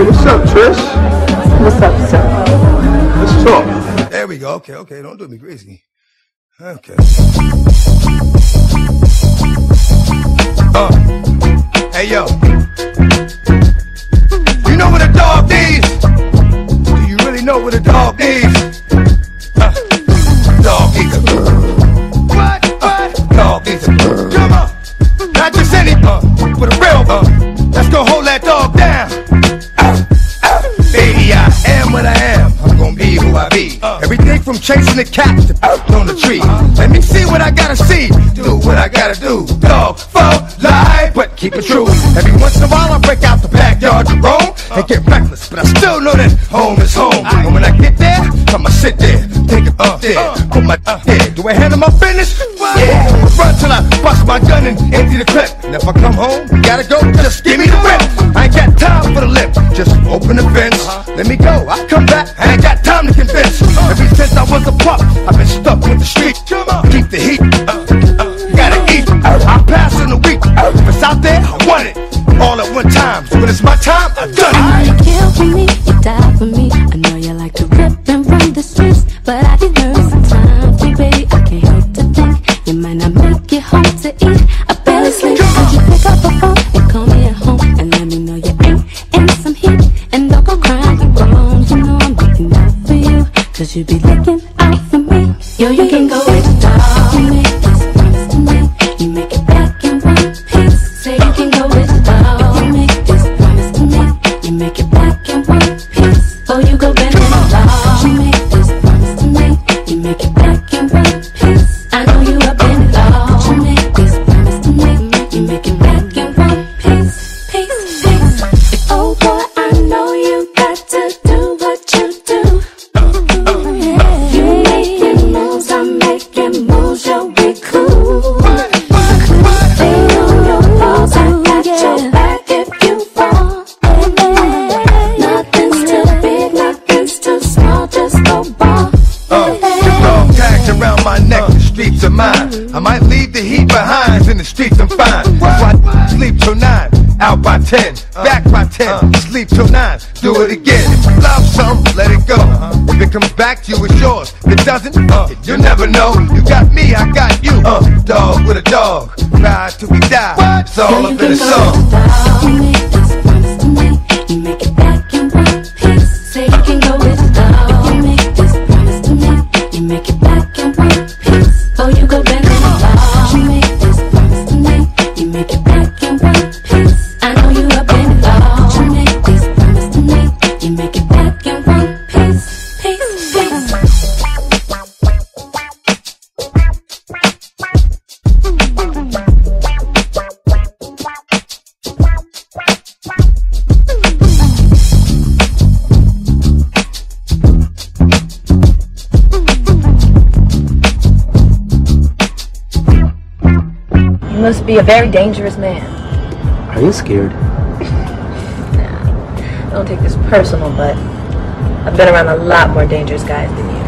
Hey, what's up, Trish? What's up, sir? Let's talk. There we go. Okay, okay. Don't do me crazy. Okay. Uh. Hey, yo. You know what a dog needs? Do you really know what a dog needs? Uh. Dog needs a What? What? Dog needs a Come on. Not just any uh, from chasing the cat to on the tree. Let me see what I gotta see. Do what I gotta do. Dog, fall, lie, but keep it true. Every once in a while I break out the backyard to roam and get reckless, but I still know that home is home. And when I get there, I'ma sit there, take it up there, put my up there. Do I handle my business? Yeah. Run till I bust my gun and empty the clip. And if I come home, we gotta go, just give me the whip. I ain't got time for the lip, just open the fence. Let me go, I'll come back. I ain't got time to convince. Ever since I was a pup, I've been stuck with the street. Keep the heat, gotta eat. I pass in a week. If it's out there, I want it. All at one time. So when it's my time, I done it. You kill for me, you die for me. Looking out for me. Yo, you can go with I might leave the heat behind, in the streets I'm fine. Why sleep till nine, out by ten, back by ten, sleep till nine, do it again. Love some, let it go. If it comes back to you, it's yours. If it doesn't, uh, you'll never know. You got me, I got you. Uh, dog with a dog, ride till we die. It's all up in the song. You make this promise to me, you make it You must be a very dangerous man. Are you scared? Don't take this personal, but I've been around a lot more dangerous guys than you.